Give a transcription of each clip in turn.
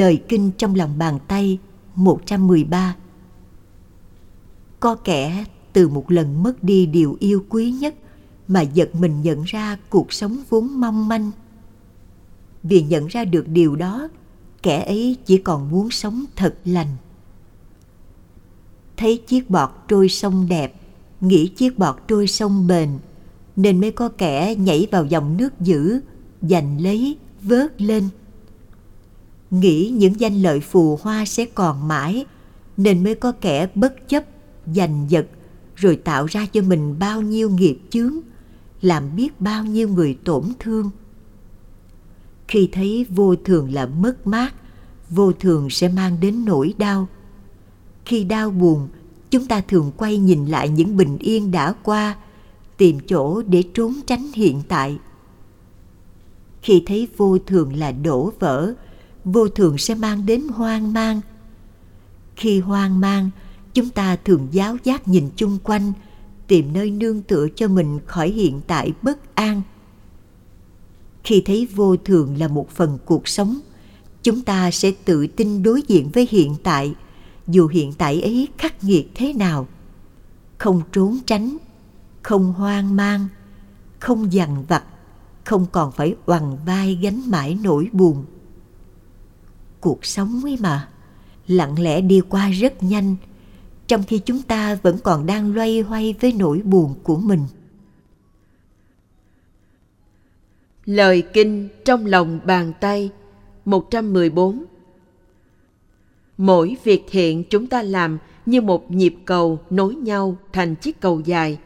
Lời kinh trong lòng bàn tay 113 Có kẻ từ một lần mất đi điều yêu quý nhất mà giật mình nhận ra cuộc sống vốn mong manh. Vì nhận ra được điều đó, kẻ ấy chỉ còn muốn sống thật lành. Thấy chiếc bọt trôi sông đẹp, nghĩ chiếc bọt trôi sông bền, nên mới có kẻ nhảy vào dòng nước dữ, giành lấy, vớt lên. Nghĩ những danh lợi phù hoa sẽ còn mãi, nên mới có kẻ bất chấp, giành giật, rồi tạo ra cho mình bao nhiêu nghiệp chướng, làm biết bao nhiêu người tổn thương. Khi thấy vô thường là mất mát, vô thường sẽ mang đến nỗi đau. Khi đau buồn, chúng ta thường quay nhìn lại những bình yên đã qua, tìm chỗ để trốn tránh hiện tại. Khi thấy vô thường là đổ vỡ, vô thường sẽ mang đến hoang mang. Khi hoang mang, chúng ta thường giáo giác nhìn chung quanh, tìm nơi nương tựa cho mình khỏi hiện tại bất an. Khi thấy vô thường là một phần cuộc sống, chúng ta sẽ tự tin đối diện với hiện tại, dù hiện tại ấy khắc nghiệt thế nào. Không trốn tránh, không hoang mang, không dằn vặt, không còn phải oằn vai gánh mãi nỗi buồn. Cuộc sống ấy mà, lặng lẽ đi qua rất nhanh, trong khi chúng ta vẫn còn đang loay hoay với nỗi buồn của mình. Lời kinh trong lòng bàn tay 114 Mỗi việc thiện chúng ta làm như một nhịp cầu nối nhau thành chiếc cầu dài,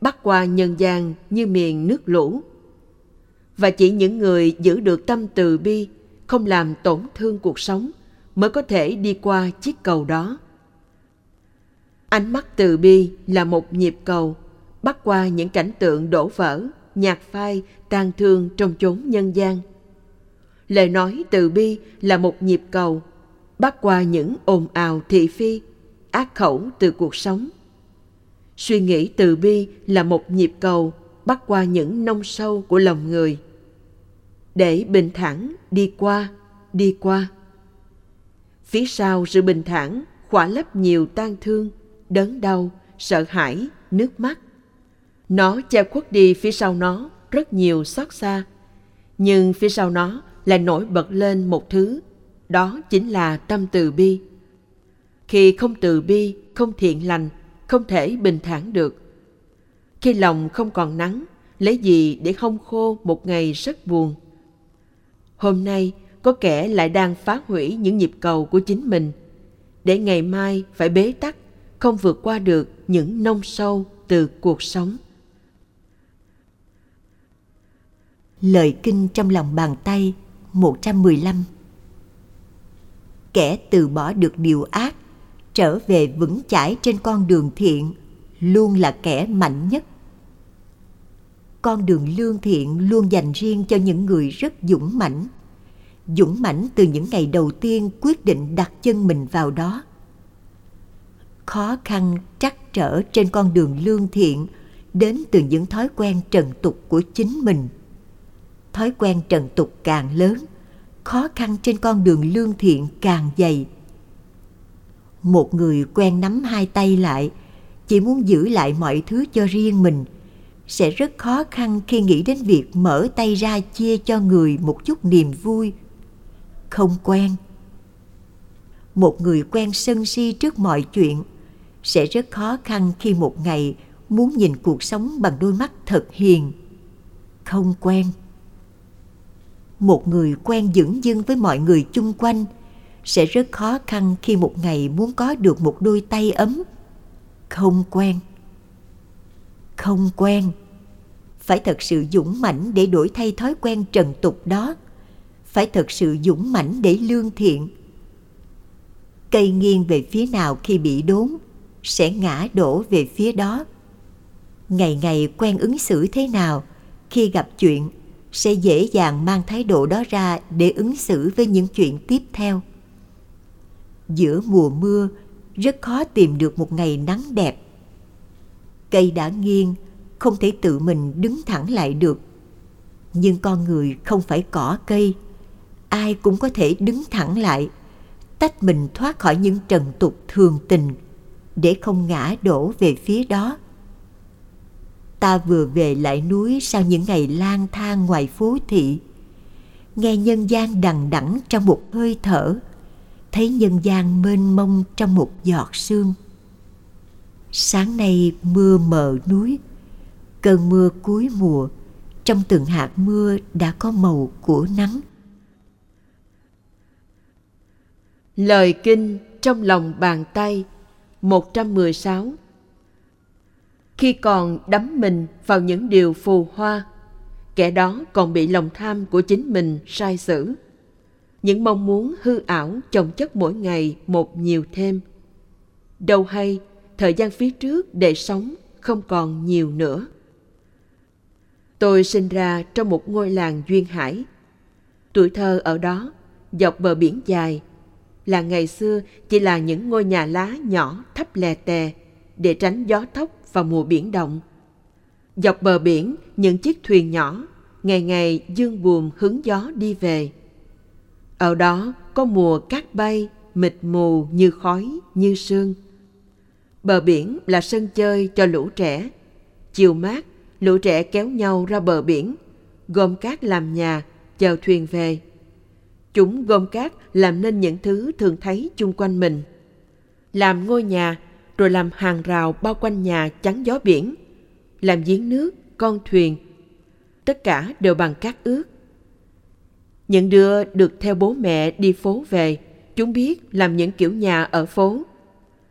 bắt qua nhân gian như miền nước lũ. Và chỉ những người giữ được tâm từ bi, không làm tổn thương cuộc sống, mới có thể đi qua chiếc cầu đó. Ánh mắt từ bi là một nhịp cầu, bắt qua những cảnh tượng đổ vỡ, nhạt phai, tang thương trong chốn nhân gian. Lời nói từ bi là một nhịp cầu, bắt qua những ồn ào thị phi, ác khẩu từ cuộc sống. Suy nghĩ từ bi là một nhịp cầu, bắt qua những nông sâu của lòng người. Để bình thản đi qua, đi qua. Phía sau sự bình thản khỏa lấp nhiều tang thương, đớn đau, sợ hãi, nước mắt. Nó che khuất đi phía sau nó rất nhiều xót xa, nhưng phía sau nó lại nổi bật lên một thứ, đó chính là tâm từ bi. Khi không từ bi, không thiện lành, không thể bình thản được. Khi lòng không còn nắng, lấy gì để không khô một ngày rất buồn. Hôm nay, có kẻ lại đang phá hủy những nhịp cầu của chính mình, để ngày mai phải bế tắc không vượt qua được những nông sâu từ cuộc sống. Lời kinh trong lòng bàn tay 115 Kẻ từ bỏ được điều ác, trở về vững chãi trên con đường thiện, luôn là kẻ mạnh nhất. Con đường lương thiện, luôn dành riêng cho những người rất dũng mãnh. Dũng mãnh từ những ngày đầu tiên quyết định đặt chân mình vào đó – khó khăn trắc trở trên con đường lương thiện đến từ những thói quen trần tục của chính mình. Thói quen trần tục càng lớn, khó khăn trên con đường lương thiện càng dày. Một người quen nắm hai tay lại, chỉ muốn giữ lại mọi thứ cho riêng mình sẽ rất khó khăn khi nghĩ đến việc mở tay ra chia cho người một chút niềm vui. Không quen. Một người quen sân si trước mọi chuyện sẽ rất khó khăn khi một ngày muốn nhìn cuộc sống bằng đôi mắt thật hiền. Không quen. Một người quen dửng dưng với mọi người chung quanh sẽ rất khó khăn khi một ngày muốn có được một đôi tay ấm. Không quen không quen. Phải thật sự dũng mãnh để đổi thay thói quen trần tục đó. Phải thật sự dũng mãnh để lương thiện. Cây nghiêng về phía nào khi bị đốn, sẽ ngã đổ về phía đó. Ngày ngày quen ứng xử thế nào, khi gặp chuyện, sẽ dễ dàng mang thái độ đó ra để ứng xử với những chuyện tiếp theo. Giữa mùa mưa, rất khó tìm được một ngày nắng đẹp cây đã nghiêng, không thể tự mình đứng thẳng lại được. Nhưng con người không phải cỏ cây, ai cũng có thể đứng thẳng lại, tách mình thoát khỏi những trần tục thường tình để không ngã đổ về phía đó. Ta vừa về lại núi sau những ngày lang thang ngoài phố thị, nghe nhân gian đằng đẵng trong một hơi thở, thấy nhân gian mênh mông trong một giọt sương sáng nay mưa mờ núi cơn mưa cuối mùa trong từng hạt mưa đã có màu của nắng Lời kinh trong lòng bàn tay 116 Khi còn đắm mình vào những điều phù hoa, kẻ đó còn bị lòng tham của chính mình sai sử. Những mong muốn hư ảo chồng chất mỗi ngày một nhiều thêm. Đâu hay, thời gian phía trước để sống không còn nhiều nữa. Tôi sinh ra trong một ngôi làng duyên hải. Tuổi thơ ở đó, dọc bờ biển dài, là ngày xưa chỉ là những ngôi nhà lá nhỏ thấp lè tè để tránh gió thốc vào mùa biển động. Dọc bờ biển, những chiếc thuyền nhỏ, ngày ngày dương buồm hứng gió đi về. Ở đó có mùa cát bay, mịt mù như khói, như sương. Bờ biển là sân chơi cho lũ trẻ. Chiều mát, lũ trẻ kéo nhau ra bờ biển, gom cát làm nhà, chờ thuyền về. Chúng gom cát làm nên những thứ thường thấy chung quanh mình. Làm ngôi nhà, rồi làm hàng rào bao quanh nhà chắn gió biển. Làm giếng nước, con thuyền. Tất cả đều bằng cát ướt. Những đứa được theo bố mẹ đi phố về, chúng biết làm những kiểu nhà ở phố.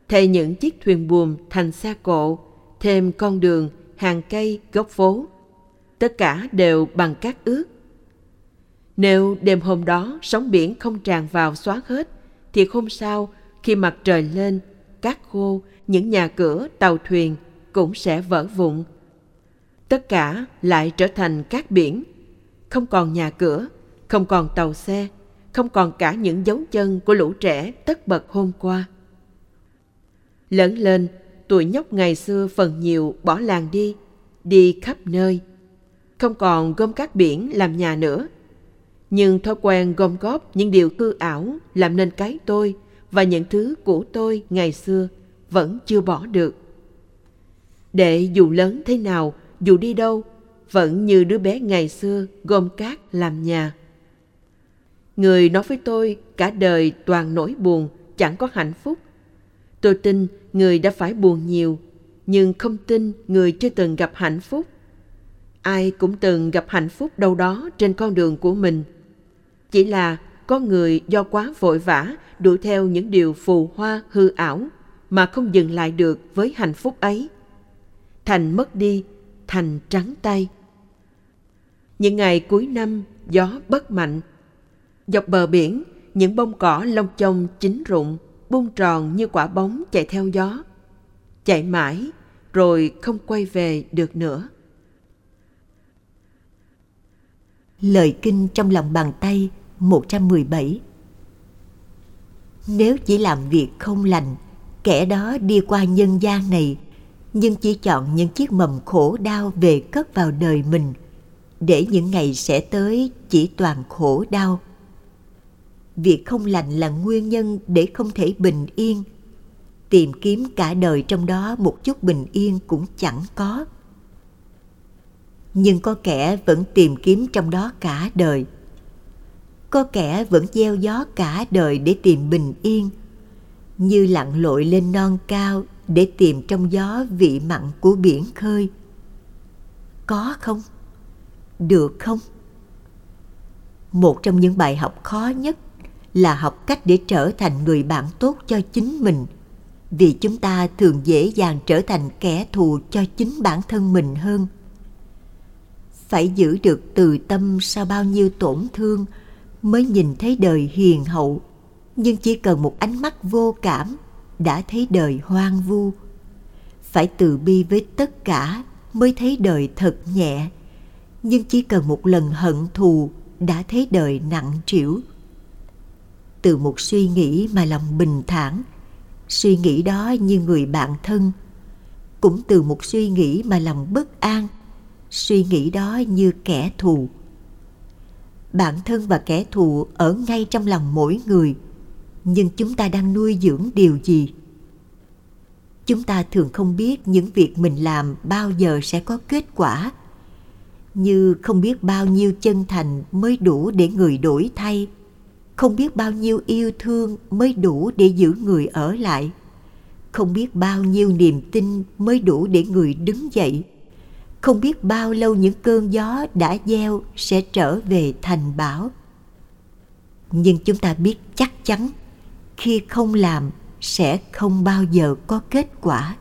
Thay những chiếc thuyền buồm thành xa cộ, thêm con đường, hàng cây, góc phố. Tất cả đều bằng cát ướt nếu đêm hôm đó sóng biển không tràn vào xóa hết, thì không sao khi mặt trời lên, cát khô, những nhà cửa, tàu thuyền cũng sẽ vỡ vụn. Tất cả lại trở thành cát biển, không còn nhà cửa, không còn tàu xe, không còn cả những dấu chân của lũ trẻ tất bật hôm qua. Lớn lên, tuổi nhóc ngày xưa phần nhiều bỏ làng đi, đi khắp nơi. Không còn gom cát biển làm nhà nữa, nhưng thói quen gom góp những điều hư ảo làm nên cái tôi và những thứ của tôi ngày xưa vẫn chưa bỏ được. Để dù lớn thế nào, dù đi đâu, vẫn như đứa bé ngày xưa gom cát làm nhà. Người nói với tôi cả đời toàn nỗi buồn, chẳng có hạnh phúc. Tôi tin người đã phải buồn nhiều, nhưng không tin người chưa từng gặp hạnh phúc. Ai cũng từng gặp hạnh phúc đâu đó trên con đường của mình – chỉ là có người do quá vội vã đuổi theo những điều phù hoa hư ảo mà không dừng lại được với hạnh phúc ấy. Thành mất đi, thành trắng tay. Những ngày cuối năm, gió bất mạnh. Dọc bờ biển, những bông cỏ lông chông chín rụng, bung tròn như quả bóng chạy theo gió. Chạy mãi, rồi không quay về được nữa. Lời kinh trong lòng bàn tay 117 Nếu chỉ làm việc không lành, kẻ đó đi qua nhân gian này, nhưng chỉ chọn những chiếc mầm khổ đau về cất vào đời mình, để những ngày sẽ tới chỉ toàn khổ đau. Việc không lành là nguyên nhân để không thể bình yên. Tìm kiếm cả đời trong đó một chút bình yên cũng chẳng có. Nhưng có kẻ vẫn tìm kiếm trong đó cả đời – có kẻ vẫn gieo gió cả đời để tìm bình yên. Như lặn lội lên non cao để tìm trong gió vị mặn của biển khơi. Có không? Được không? Một trong những bài học khó nhất là học cách để trở thành người bạn tốt cho chính mình. Vì chúng ta thường dễ dàng trở thành kẻ thù cho chính bản thân mình hơn. Phải giữ được từ tâm sau bao nhiêu tổn thương mới nhìn thấy đời hiền hậu. Nhưng chỉ cần một ánh mắt vô cảm đã thấy đời hoang vu. Phải từ bi với tất cả mới thấy đời thật nhẹ. Nhưng chỉ cần một lần hận thù đã thấy đời nặng trĩu từ một suy nghĩ mà lòng bình thản. Suy nghĩ đó như người bạn thân, cũng từ một suy nghĩ mà lòng bất an. Suy nghĩ đó như kẻ thù. Bản thân và kẻ thù ở ngay trong lòng mỗi người, nhưng chúng ta đang nuôi dưỡng điều gì? Chúng ta thường không biết những việc mình làm bao giờ sẽ có kết quả. Như không biết bao nhiêu chân thành mới đủ để người đổi thay không biết bao nhiêu yêu thương mới đủ để giữ người ở lại. Không biết bao nhiêu niềm tin mới đủ để người đứng dậy. Không biết bao lâu những cơn gió đã gieo sẽ trở về thành bão. Nhưng chúng ta biết chắc chắn, khi không làm sẽ không bao giờ có kết quả.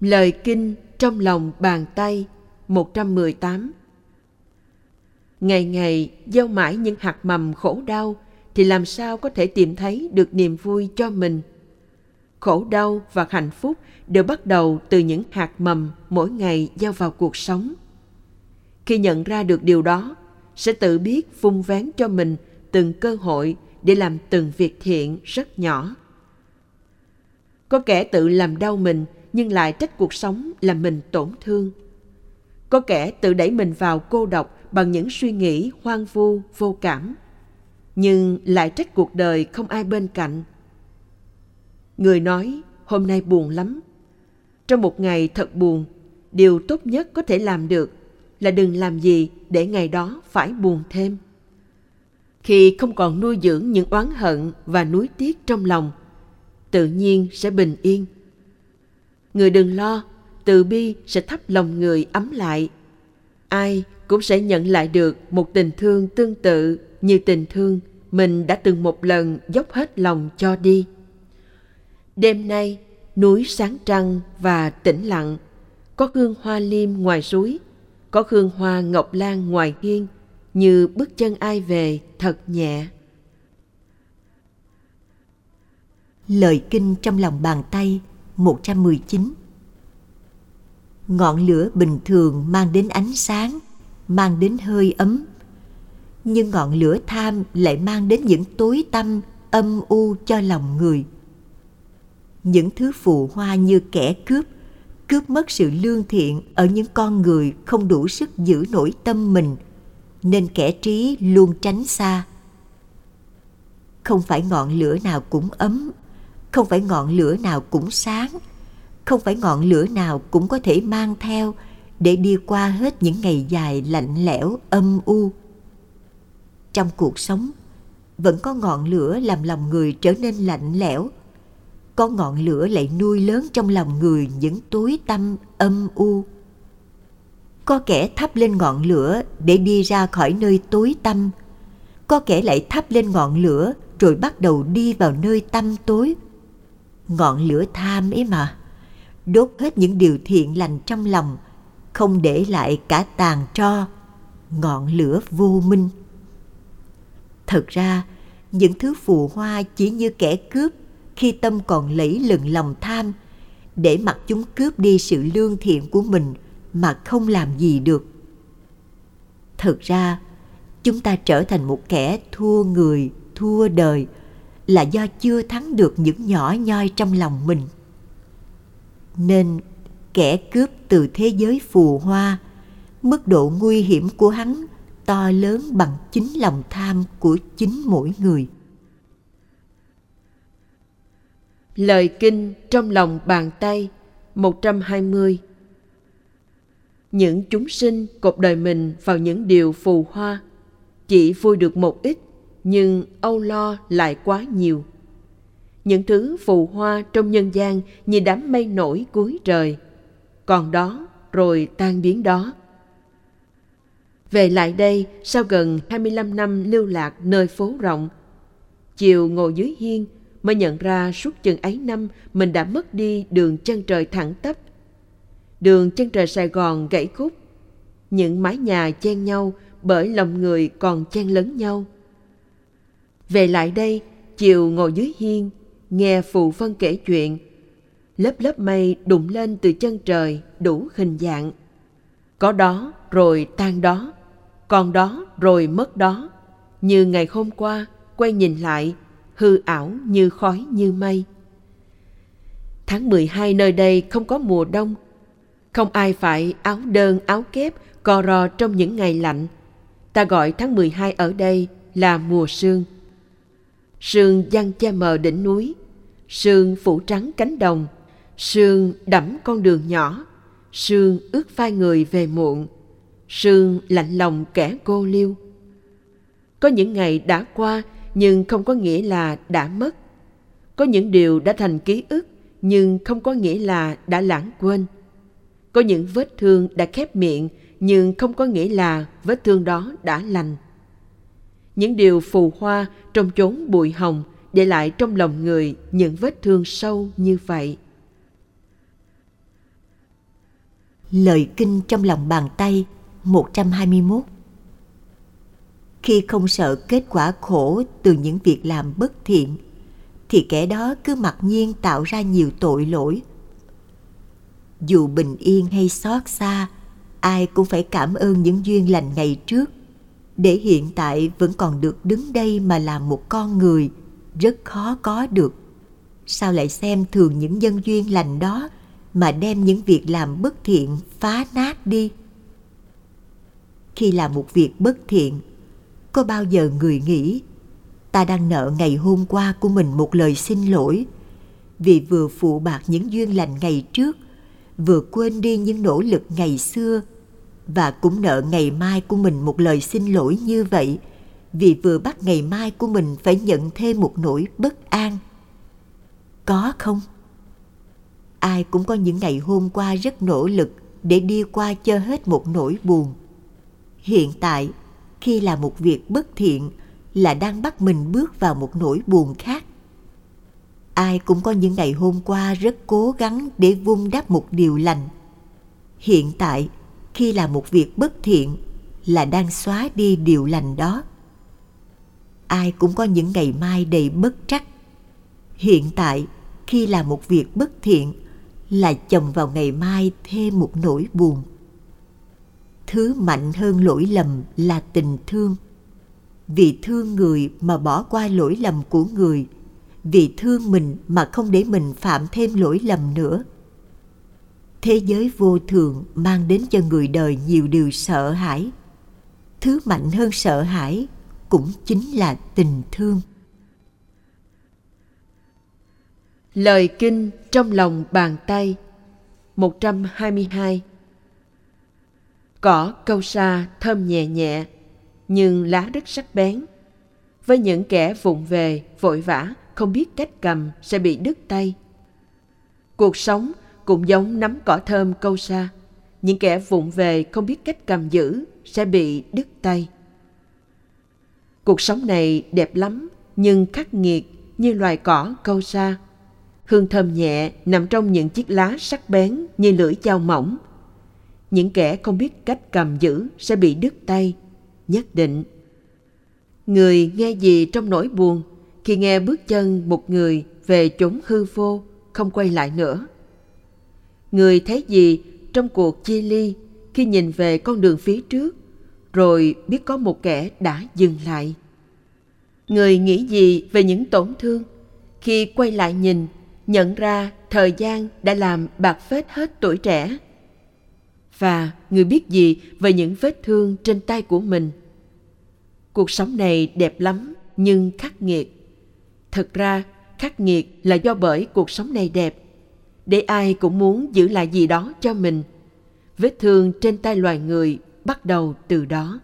Lời kinh trong lòng bàn tay 118 Ngày ngày gieo mãi những hạt mầm khổ đau thì làm sao có thể tìm thấy được niềm vui cho mình. Khổ đau và hạnh phúc đều bắt đầu từ những hạt mầm mỗi ngày gieo vào cuộc sống. Khi nhận ra được điều đó, sẽ tự biết vung vén cho mình từng cơ hội để làm từng việc thiện rất nhỏ. Có kẻ tự làm đau mình nhưng lại trách cuộc sống làm mình tổn thương. Có kẻ tự đẩy mình vào cô độc bằng những suy nghĩ hoang vu, vô cảm, nhưng lại trách cuộc đời không ai bên cạnh. Người nói, hôm nay buồn lắm. Trong một ngày thật buồn, điều tốt nhất có thể làm được là đừng làm gì để ngày đó phải buồn thêm. Khi không còn nuôi dưỡng những oán hận và nuối tiếc trong lòng, tự nhiên sẽ bình yên. Người đừng lo, từ bi sẽ thắp lòng người ấm lại. Ai cũng sẽ nhận lại được một tình thương tương tự như tình thương mình đã từng một lần dốc hết lòng cho đi. Đêm nay, núi sáng trăng và tĩnh lặng, có hương hoa liêm ngoài suối, có hương hoa ngọc lan ngoài hiên, như bước chân ai về thật nhẹ. Lời kinh trong lòng bàn tay 119 Ngọn lửa bình thường mang đến ánh sáng, mang đến hơi ấm. Nhưng ngọn lửa tham lại mang đến những tối tăm, âm u cho lòng người. Những thứ phù hoa như kẻ cướp, cướp mất sự lương thiện ở những con người không đủ sức giữ nổi tâm mình, nên kẻ trí luôn tránh xa. Không phải ngọn lửa nào cũng ấm, không phải ngọn lửa nào cũng sáng, không phải ngọn lửa nào cũng có thể mang theo để đi qua hết những ngày dài lạnh lẽo, âm u. Trong cuộc sống, vẫn có ngọn lửa làm lòng người trở nên lạnh lẽo. Có ngọn lửa lại nuôi lớn trong lòng người những tối tăm, âm u. Có kẻ thắp lên ngọn lửa để đi ra khỏi nơi tối tăm. Có kẻ lại thắp lên ngọn lửa rồi bắt đầu đi vào nơi tăm tối. Ngọn lửa tham ấy mà, đốt hết những điều thiện lành trong lòng không để lại cả tàn tro, ngọn lửa vô minh. Thật ra, những thứ phù hoa chỉ như kẻ cướp khi tâm còn lẫy lừng lòng tham để mặc chúng cướp đi sự lương thiện của mình mà không làm gì được. Thật ra, chúng ta trở thành một kẻ thua người, thua đời là do chưa thắng được những nhỏ nhoi trong lòng mình. Nên kẻ cướp từ thế giới phù hoa. Mức độ nguy hiểm của hắn to lớn bằng chính lòng tham của chính mỗi người. Lời kinh trong lòng bàn tay 120 Những chúng sinh cột đời mình vào những điều phù hoa Chỉ vui được một ít, Nhưng âu lo lại quá nhiều. Những thứ phù hoa trong nhân gian như đám mây nổi cuối trời còn đó rồi tan biến đó về lại đây sau gần 25 năm lưu lạc nơi phố rộng. Chiều ngồi dưới hiên mới nhận ra suốt chừng ấy năm mình đã mất đi đường chân trời thẳng tắp. Đường chân trời Sài Gòn gãy khúc. Những mái nhà chen nhau bởi lòng người còn chen lấn nhau. Về lại đây, chiều ngồi dưới hiên, nghe phụ phân kể chuyện. Lớp lớp mây đụng lên từ chân trời đủ hình dạng. Có đó rồi tan đó còn đó rồi mất đó như ngày hôm qua quay nhìn lại hư ảo như khói như mây tháng 12 nơi đây không có mùa đông không ai phải áo đơn áo kép co ro trong những ngày lạnh. Ta gọi tháng 12 ở đây là mùa sương. Sương giăng che mờ đỉnh núi, sương phủ trắng cánh đồng, sương đẫm con đường nhỏ, sương ướt vai người về muộn, sương lạnh lòng kẻ cô liêu. Có những ngày đã qua nhưng không có nghĩa là đã mất. Có những điều đã thành ký ức nhưng không có nghĩa là đã lãng quên. Có những vết thương đã khép miệng nhưng không có nghĩa là vết thương đó đã lành. Những điều phù hoa trong chốn bụi hồng để lại trong lòng người những vết thương sâu như vậy. Lời kinh trong lòng bàn tay 121 Khi không sợ kết quả khổ từ những việc làm bất thiện, thì kẻ đó cứ mặc nhiên tạo ra nhiều tội lỗi. Dù bình yên hay xót xa, ai cũng phải cảm ơn những duyên lành ngày trước, để hiện tại vẫn còn được đứng đây mà làm một con người rất khó có được. Sao lại xem thường những nhân duyên lành đó mà đem những việc làm bất thiện phá nát đi? Khi làm một việc bất thiện, có bao giờ người nghĩ ta đang nợ ngày hôm qua của mình một lời xin lỗi vì vừa phụ bạc những duyên lành ngày trước vừa quên đi những nỗ lực ngày xưa và cũng nợ ngày mai của mình một lời xin lỗi như vậy vì vừa bắt ngày mai của mình phải nhận thêm một nỗi bất an có không ai cũng có những ngày hôm qua rất nỗ lực để đi qua cho hết một nỗi buồn. Hiện tại, khi làm một việc bất thiện là đang bắt mình bước vào một nỗi buồn khác. Ai cũng có những ngày hôm qua rất cố gắng để vun đắp một điều lành. Hiện tại, khi làm một việc bất thiện là đang xóa đi điều lành đó. Ai cũng có những ngày mai đầy bất trắc. Hiện tại, khi làm một việc bất thiện là chồng vào ngày mai thêm một nỗi buồn. Thứ mạnh hơn lỗi lầm là tình thương. Vì thương người mà bỏ qua lỗi lầm của người, vì thương mình mà không để mình phạm thêm lỗi lầm nữa. Thế giới vô thường mang đến cho người đời nhiều điều sợ hãi. Thứ mạnh hơn sợ hãi cũng chính là tình thương. Lời kinh trong lòng bàn tay 122 Cỏ câu sa thơm nhẹ nhẹ nhưng lá rất sắc bén. Với những kẻ vụng về, vội vã, không biết cách cầm sẽ bị đứt tay. Cuộc sống cũng giống nắm cỏ thơm câu sa. Những kẻ vụng về không biết cách cầm giữ sẽ bị đứt tay. Cuộc sống này đẹp lắm nhưng khắc nghiệt như loài cỏ câu sa. Hương thơm nhẹ nằm trong những chiếc lá sắc bén như lưỡi dao mỏng. Những kẻ không biết cách cầm giữ sẽ bị đứt tay, nhất định. Người nghe gì trong nỗi buồn khi nghe bước chân một người về chốn hư vô không quay lại nữa. Người thấy gì trong cuộc chia ly khi nhìn về con đường phía trước, rồi biết có một kẻ đã dừng lại. Người nghĩ gì về những tổn thương khi quay lại nhìn nhận ra thời gian đã làm bạc phết hết tuổi trẻ. Và người biết gì về những vết thương trên tay của mình? Cuộc sống này đẹp lắm, nhưng khắc nghiệt. Thật ra, khắc nghiệt là do bởi cuộc sống này đẹp. Để ai cũng muốn giữ lại gì đó cho mình, vết thương trên tay loài người bắt đầu từ đó.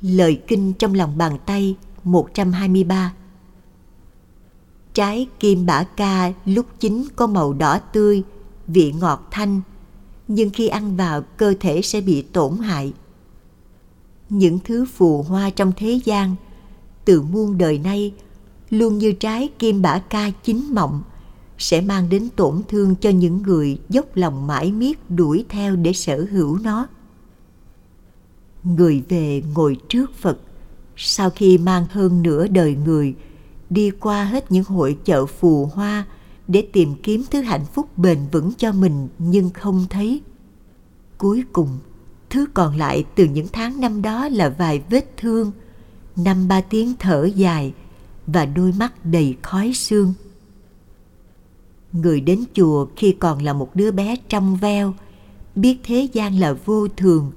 Lời kinh trong lòng bàn tay 123 Trái kim bả ca lúc chín có màu đỏ tươi, vị ngọt thanh, nhưng khi ăn vào cơ thể sẽ bị tổn hại. Những thứ phù hoa trong thế gian, từ muôn đời nay, luôn như trái kim bả ca chín mọng, sẽ mang đến tổn thương cho những người dốc lòng mãi miết đuổi theo để sở hữu nó. Người về ngồi trước phật, sau khi mang hơn nửa đời người đi qua hết những hội chợ phù hoa để tìm kiếm thứ hạnh phúc bền vững cho mình nhưng không thấy. Cuối cùng, thứ còn lại từ những tháng năm đó là vài vết thương, năm ba tiếng thở dài và đôi mắt đầy khói xương người đến chùa khi còn là một đứa bé trong veo, biết thế gian là vô thường,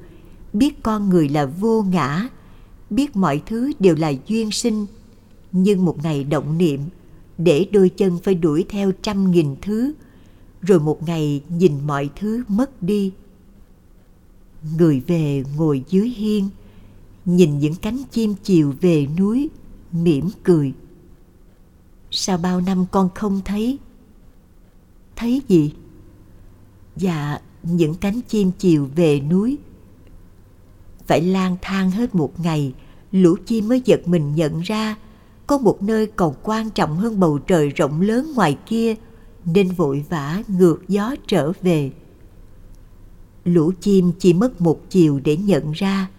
biết con người là vô ngã, biết mọi thứ đều là duyên sinh nhưng một ngày động niệm, để đôi chân phải đuổi theo trăm nghìn thứ, rồi một ngày nhìn mọi thứ mất đi. Người về ngồi dưới hiên, nhìn những cánh chim chiều về núi, mỉm cười. Sao bao năm con không thấy thấy gì? Dạ những cánh chim chiều về núi. Phải lang thang hết một ngày, lũ chim mới giật mình nhận ra có một nơi còn quan trọng hơn bầu trời rộng lớn ngoài kia nên vội vã ngược gió trở về. Lũ chim chỉ mất một chiều để nhận ra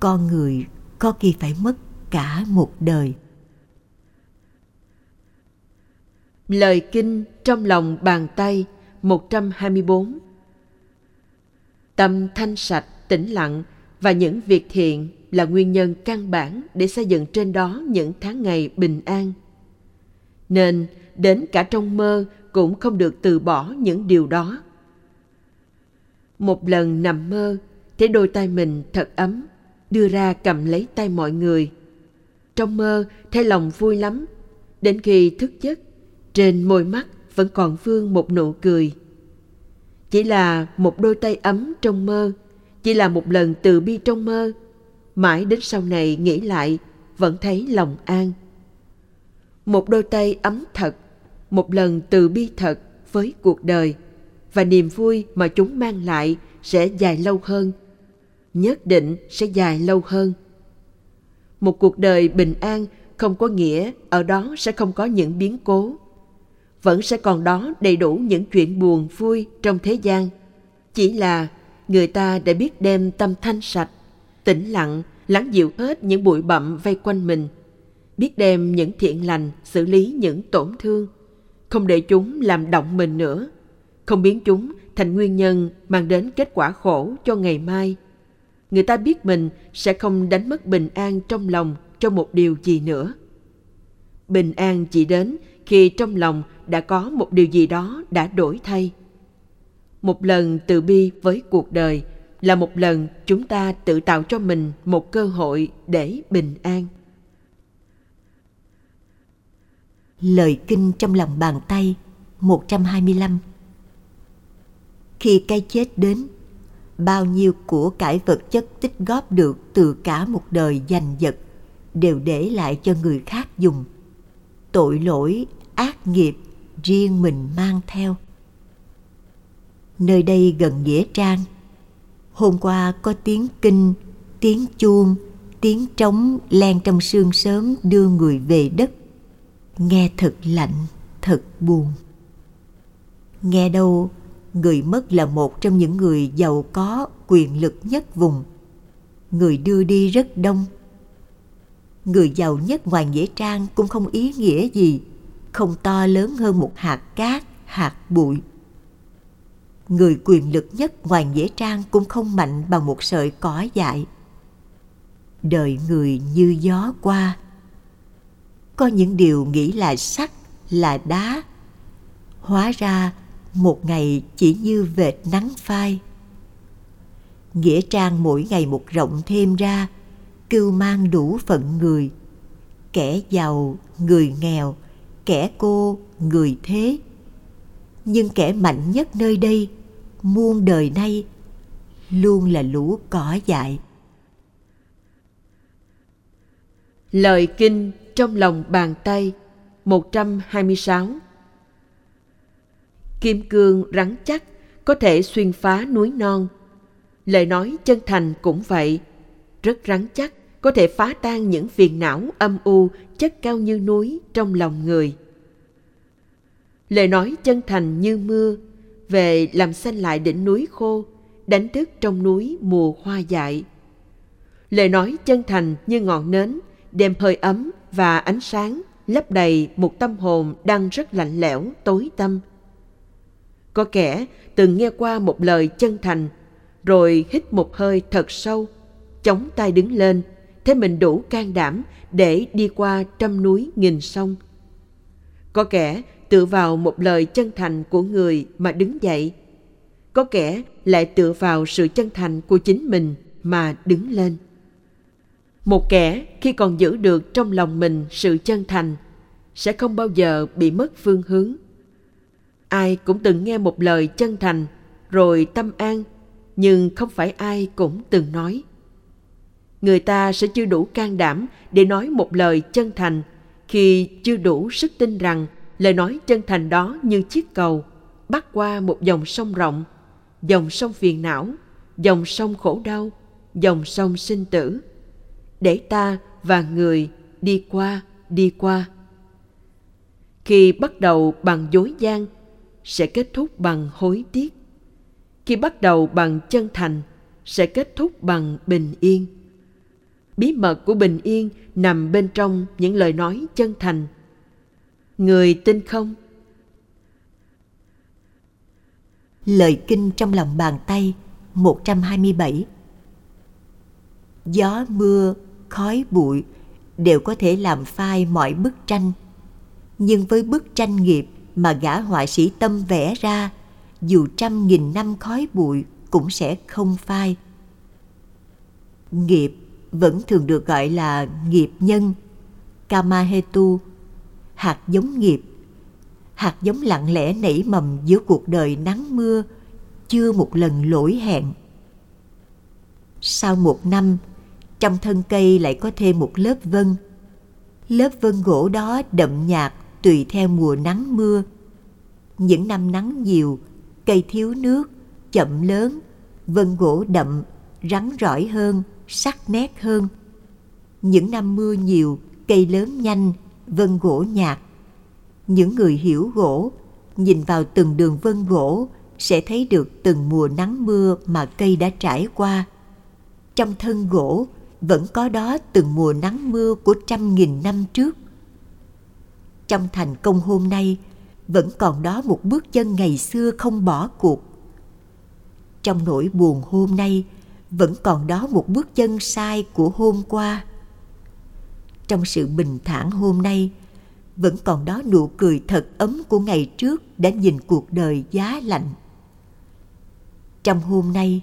con người có khi phải mất cả một đời. Lời kinh trong lòng bàn tay 124 Tâm thanh sạch, tĩnh lặng và những việc thiện là nguyên nhân căn bản để xây dựng trên đó những tháng ngày bình an. Nên đến cả trong mơ cũng không được từ bỏ những điều đó. Một lần nằm mơ, thấy đôi tay mình thật ấm, đưa ra cầm lấy tay mọi người. Trong mơ, thấy lòng vui lắm. Đến khi thức giấc, trên môi mắt vẫn còn vương một nụ cười. Chỉ là một đôi tay ấm trong mơ, chỉ là một lần từ bi trong mơ. Mãi đến sau này nghĩ lại, vẫn thấy lòng an. Một đôi tay ấm thật, một lần từ bi thật với cuộc đời và niềm vui mà chúng mang lại sẽ dài lâu hơn nhất định sẽ dài lâu hơn. Một cuộc đời bình an không có nghĩa ở đó sẽ không có những biến cố vẫn sẽ còn đó đầy đủ những chuyện buồn vui trong thế gian. Chỉ là người ta đã biết đem tâm thanh sạch tĩnh lặng, lắng dịu hết những bụi bặm vây quanh mình, biết đem những thiện lành xử lý những tổn thương. Không để chúng làm động mình nữa, không biến chúng thành nguyên nhân mang đến kết quả khổ cho ngày mai. Người ta biết mình sẽ không đánh mất bình an trong lòng trong một điều gì nữa. Bình an chỉ đến khi trong lòng đã có một điều gì đó đã đổi thay. Một lần từ bi với cuộc đời là một lần chúng ta tự tạo cho mình một cơ hội để bình an Lời kinh trong lòng bàn tay 125 Khi cái chết đến, bao nhiêu của cải vật chất tích góp được từ cả một đời giành giật đều để lại cho người khác dùng. Tội lỗi, ác nghiệp riêng mình mang theo. Nơi đây gần Nghĩa Trang. Hôm qua có tiếng kinh, tiếng chuông, tiếng trống len trong sương sớm đưa người về đất. Nghe thật lạnh thật buồn. Nghe đâu người mất là một trong những người giàu có quyền lực nhất vùng. Người đưa đi rất đông. Người giàu nhất ngoài nghĩa trang cũng không ý nghĩa gì không to lớn hơn một hạt cát hạt bụi người quyền lực nhất ngoài nghĩa trang cũng không mạnh bằng một sợi cỏ dại. Đời người như gió qua. Có những điều nghĩ là sắt, là đá. Hóa ra, một ngày chỉ như vệt nắng phai. Nghĩa trang mỗi ngày một rộng thêm ra, cưu mang đủ phận người. Kẻ giàu, người nghèo, kẻ cô, người thế nhưng kẻ mạnh nhất nơi đây muôn đời nay luôn là lũ cỏ dại lời kinh trong lòng bàn tay 126 Kim cương rắn chắc có thể xuyên phá núi non. Lời nói chân thành cũng vậy, rất rắn chắc có thể phá tan những phiền não âm u chất cao như núi trong lòng người. Lời nói chân thành như mưa về làm xanh lại đỉnh núi khô, đánh thức trong núi mùa hoa dại. Lời nói chân thành như ngọn nến, đem hơi ấm và ánh sáng lấp đầy một tâm hồn đang rất lạnh lẽo, tối tâm. Có kẻ từng nghe qua một lời chân thành, rồi hít một hơi thật sâu, chống tay đứng lên, thấy mình đủ can đảm để đi qua trăm núi nghìn sông. Có kẻ tựa vào một lời chân thành của người mà đứng dậy. có kẻ lại tựa vào sự chân thành của chính mình mà đứng lên. Một kẻ khi còn giữ được trong lòng mình sự chân thành sẽ không bao giờ bị mất phương hướng. Ai cũng từng nghe một lời chân thành rồi tâm an, nhưng không phải ai cũng từng nói. Người ta sẽ chưa đủ can đảm để nói một lời chân thành khi chưa đủ sức tin rằng lời nói chân thành đó như chiếc cầu, bắt qua một dòng sông rộng, dòng sông phiền não, dòng sông khổ đau, dòng sông sinh tử. Để ta và người đi qua đi qua. Khi bắt đầu bằng dối gian, sẽ kết thúc bằng hối tiếc. Khi bắt đầu bằng chân thành, sẽ kết thúc bằng bình yên. Bí mật của bình yên nằm bên trong những lời nói chân thành người tin không Lời kinh trong lòng bàn tay 127 Gió mưa, khói bụi đều có thể làm phai mọi bức tranh. Nhưng với bức tranh nghiệp mà gã họa sĩ tâm vẽ ra, dù trăm nghìn năm khói bụi cũng sẽ không phai. Nghiệp vẫn thường được gọi là nghiệp nhân, Kamahetu, hạt giống nghiệp. Hạt giống lặng lẽ nảy mầm giữa cuộc đời nắng mưa, chưa một lần lỗi hẹn. Sau một năm, trong thân cây lại có thêm một lớp vân. Lớp vân gỗ đó đậm nhạt tùy theo mùa nắng mưa. Những năm nắng nhiều, cây thiếu nước, chậm lớn, vân gỗ đậm, rắn rỏi hơn, sắc nét hơn. Những năm mưa nhiều, cây lớn nhanh vân gỗ nhạt. Những người hiểu gỗ, nhìn vào từng đường vân gỗ, sẽ thấy được từng mùa nắng mưa mà cây đã trải qua. Trong thân gỗ, vẫn có đó từng mùa nắng mưa của trăm nghìn năm trước. Trong thành công hôm nay, vẫn còn đó một bước chân ngày xưa không bỏ cuộc. Trong nỗi buồn hôm nay, vẫn còn đó một bước chân sai của hôm qua trong sự bình thản hôm nay, vẫn còn đó nụ cười thật ấm của ngày trước đã nhìn cuộc đời giá lạnh. Trong hôm nay,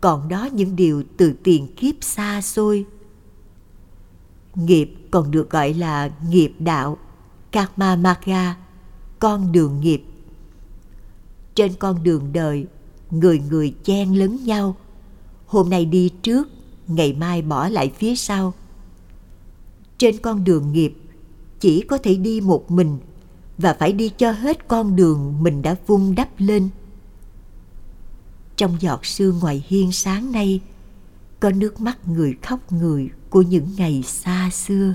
còn đó những điều từ tiền kiếp xa xôi. Nghiệp còn được gọi là nghiệp đạo karma maga con đường nghiệp. Trên con đường đời, người người chen lấn nhau. Hôm nay đi trước, ngày mai bỏ lại phía sau trên con đường nghiệp, chỉ có thể đi một mình và phải đi cho hết con đường mình đã vung đắp lên. Trong giọt sương ngoài hiên sáng nay, có nước mắt người khóc người của những ngày xa xưa.